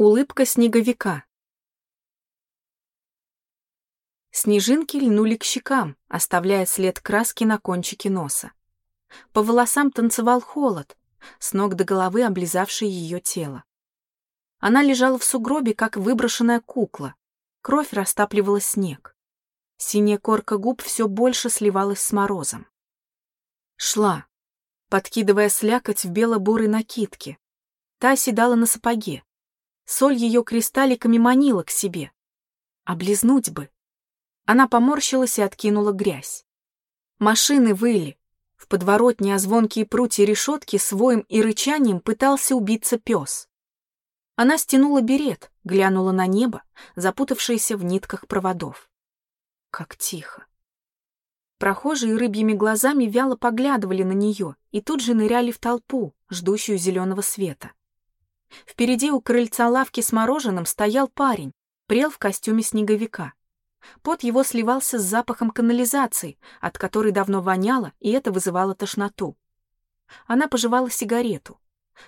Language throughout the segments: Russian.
Улыбка снеговика. Снежинки льнули к щекам, оставляя след краски на кончике носа. По волосам танцевал холод, с ног до головы облизавший ее тело. Она лежала в сугробе, как выброшенная кукла. Кровь растапливала снег. Синяя корка губ все больше сливалась с морозом. Шла, подкидывая слякоть в бело-бурой накидке. Та оседала на сапоге. Соль ее кристалликами манила к себе. Облизнуть бы. Она поморщилась и откинула грязь. Машины выли. В подворотне о звонкие прутья решетки с воем и рычанием пытался убиться пес. Она стянула берет, глянула на небо, запутавшееся в нитках проводов. Как тихо. Прохожие рыбьими глазами вяло поглядывали на нее и тут же ныряли в толпу, ждущую зеленого света. Впереди у крыльца лавки с мороженым стоял парень, прел в костюме снеговика. Пот его сливался с запахом канализации, от которой давно воняло, и это вызывало тошноту. Она пожевала сигарету.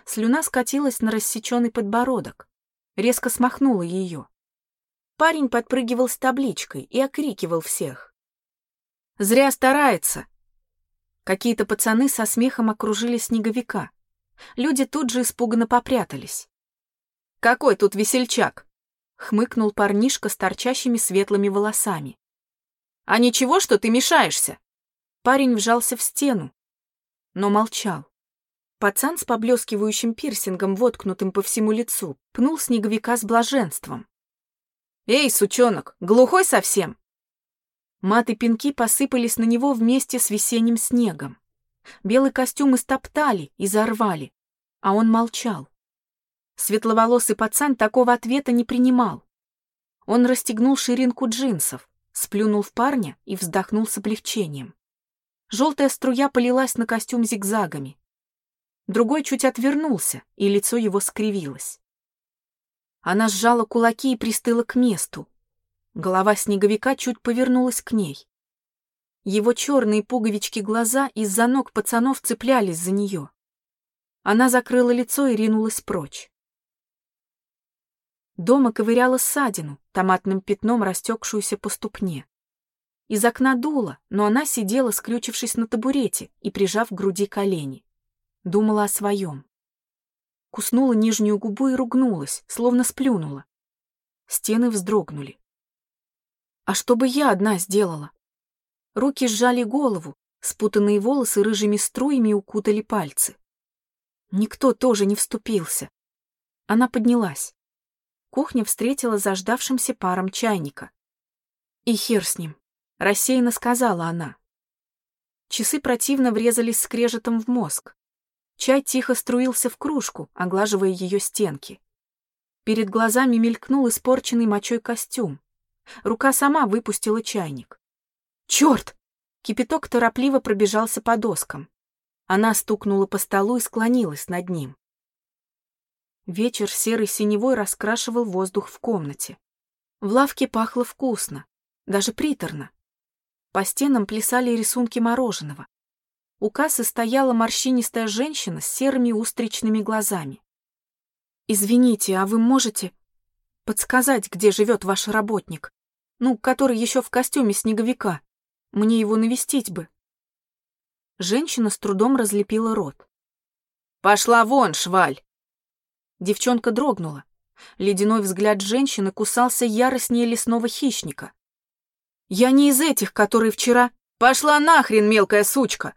Слюна скатилась на рассеченный подбородок. Резко смахнула ее. Парень подпрыгивал с табличкой и окрикивал всех. «Зря старается!» Какие-то пацаны со смехом окружили снеговика. Люди тут же испуганно попрятались. «Какой тут весельчак?» — хмыкнул парнишка с торчащими светлыми волосами. «А ничего, что ты мешаешься?» Парень вжался в стену, но молчал. Пацан с поблескивающим пирсингом, воткнутым по всему лицу, пнул снеговика с блаженством. «Эй, сучонок, глухой совсем?» Маты пинки посыпались на него вместе с весенним снегом. Белый костюм истоптали и зарвали, а он молчал. Светловолосый пацан такого ответа не принимал. Он расстегнул ширинку джинсов, сплюнул в парня и вздохнул с облегчением. Желтая струя полилась на костюм зигзагами. Другой чуть отвернулся, и лицо его скривилось. Она сжала кулаки и пристыла к месту. Голова снеговика чуть повернулась к ней. Его черные пуговички глаза из-за ног пацанов цеплялись за нее. Она закрыла лицо и ринулась прочь. Дома ковыряла ссадину, томатным пятном растекшуюся по ступне. Из окна дуло, но она сидела, скрючившись на табурете и прижав к груди колени. Думала о своем. Куснула нижнюю губу и ругнулась, словно сплюнула. Стены вздрогнули. А что бы я одна сделала? Руки сжали голову, спутанные волосы рыжими струями укутали пальцы. Никто тоже не вступился. Она поднялась. Кухня встретила заждавшимся паром чайника. И хер с ним, рассеянно сказала она. Часы противно врезались скрежетом в мозг. Чай тихо струился в кружку, оглаживая ее стенки. Перед глазами мелькнул испорченный мочой костюм. Рука сама выпустила чайник. Черт! Кипяток торопливо пробежался по доскам. Она стукнула по столу и склонилась над ним. Вечер серый синевой раскрашивал воздух в комнате. В лавке пахло вкусно, даже приторно. По стенам плясали рисунки мороженого. У кассы стояла морщинистая женщина с серыми устричными глазами. «Извините, а вы можете подсказать, где живет ваш работник? Ну, который еще в костюме снеговика?» Мне его навестить бы. Женщина с трудом разлепила рот. «Пошла вон, шваль!» Девчонка дрогнула. Ледяной взгляд женщины кусался яростнее лесного хищника. «Я не из этих, которые вчера...» «Пошла нахрен, мелкая сучка!»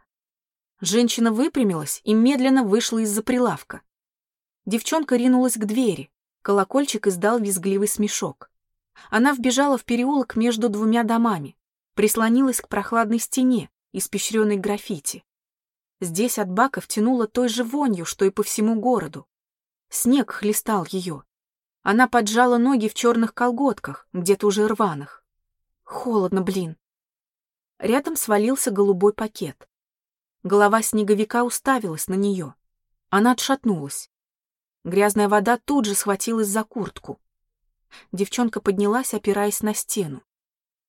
Женщина выпрямилась и медленно вышла из-за прилавка. Девчонка ринулась к двери. Колокольчик издал визгливый смешок. Она вбежала в переулок между двумя домами прислонилась к прохладной стене, испещренной граффити. Здесь от баков тянуло той же вонью, что и по всему городу. Снег хлестал ее. Она поджала ноги в черных колготках, где-то уже рваных. Холодно, блин. Рядом свалился голубой пакет. Голова снеговика уставилась на нее. Она отшатнулась. Грязная вода тут же схватилась за куртку. Девчонка поднялась, опираясь на стену.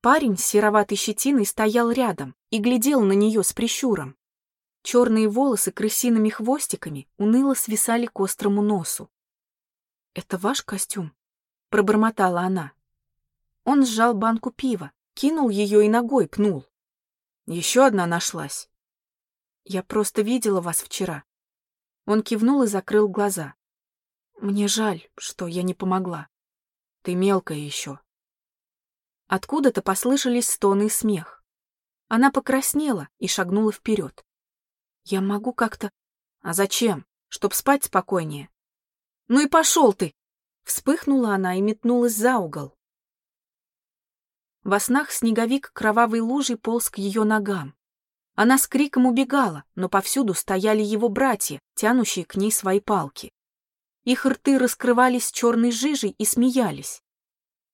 Парень с сероватой щетиной стоял рядом и глядел на нее с прищуром. Черные волосы крысиными хвостиками уныло свисали к острому носу. «Это ваш костюм?» — пробормотала она. Он сжал банку пива, кинул ее и ногой пнул. Еще одна нашлась. Я просто видела вас вчера. Он кивнул и закрыл глаза. Мне жаль, что я не помогла. Ты мелкая еще. Откуда-то послышались стоны и смех. Она покраснела и шагнула вперед. Я могу как-то... А зачем? Чтоб спать спокойнее. Ну и пошел ты! Вспыхнула она и метнулась за угол. Во снах снеговик кровавой лужей полз к ее ногам. Она с криком убегала, но повсюду стояли его братья, тянущие к ней свои палки. Их рты раскрывались черной жижей и смеялись.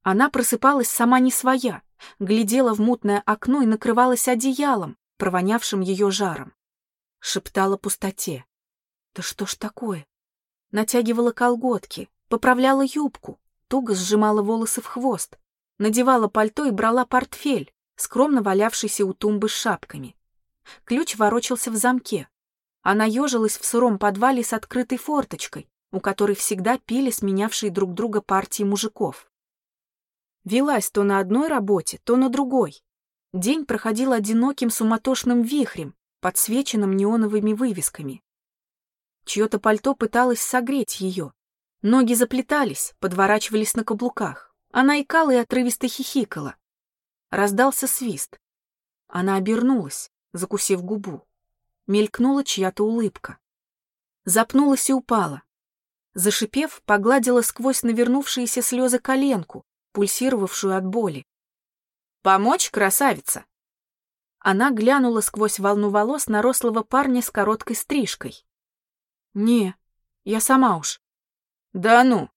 Она просыпалась сама не своя, глядела в мутное окно и накрывалась одеялом, провонявшим ее жаром. Шептала пустоте. Да что ж такое? Натягивала колготки, поправляла юбку, туго сжимала волосы в хвост, надевала пальто и брала портфель, скромно валявшийся у тумбы с шапками. Ключ ворочался в замке. Она ежилась в сыром подвале с открытой форточкой, у которой всегда пили сменявшие друг друга партии мужиков. Велась то на одной работе, то на другой. День проходил одиноким суматошным вихрем, подсвеченным неоновыми вывесками. Чье-то пальто пыталось согреть ее. Ноги заплетались, подворачивались на каблуках. Она икала и отрывисто хихикала. Раздался свист. Она обернулась, закусив губу. Мелькнула чья-то улыбка. Запнулась и упала. Зашипев, погладила сквозь навернувшиеся слезы коленку, пульсировавшую от боли. «Помочь, красавица?» Она глянула сквозь волну волос на рослого парня с короткой стрижкой. «Не, я сама уж». «Да ну!»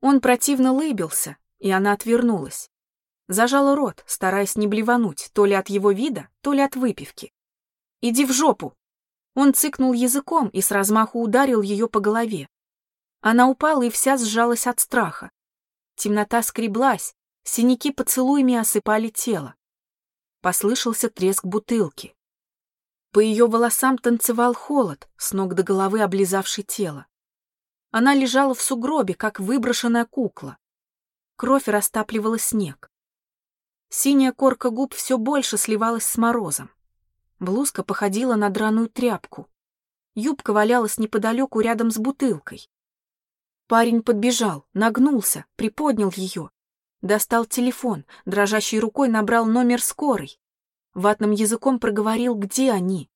Он противно лыбился, и она отвернулась. Зажала рот, стараясь не блевануть то ли от его вида, то ли от выпивки. «Иди в жопу!» Он цыкнул языком и с размаху ударил ее по голове. Она упала и вся сжалась от страха. Темнота скреблась, синяки поцелуями осыпали тело. Послышался треск бутылки. По ее волосам танцевал холод, с ног до головы облизавший тело. Она лежала в сугробе, как выброшенная кукла. Кровь растапливала снег. Синяя корка губ все больше сливалась с морозом. Блузка походила на драную тряпку. Юбка валялась неподалеку рядом с бутылкой. Парень подбежал, нагнулся, приподнял ее. Достал телефон, дрожащей рукой набрал номер скорой. Ватным языком проговорил, где они.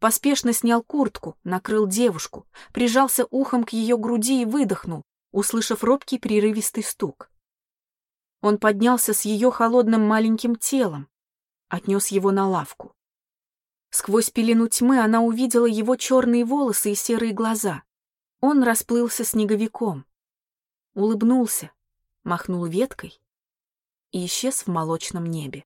Поспешно снял куртку, накрыл девушку, прижался ухом к ее груди и выдохнул, услышав робкий прерывистый стук. Он поднялся с ее холодным маленьким телом, отнес его на лавку. Сквозь пелену тьмы она увидела его черные волосы и серые глаза. Он расплылся снеговиком, улыбнулся, махнул веткой и исчез в молочном небе.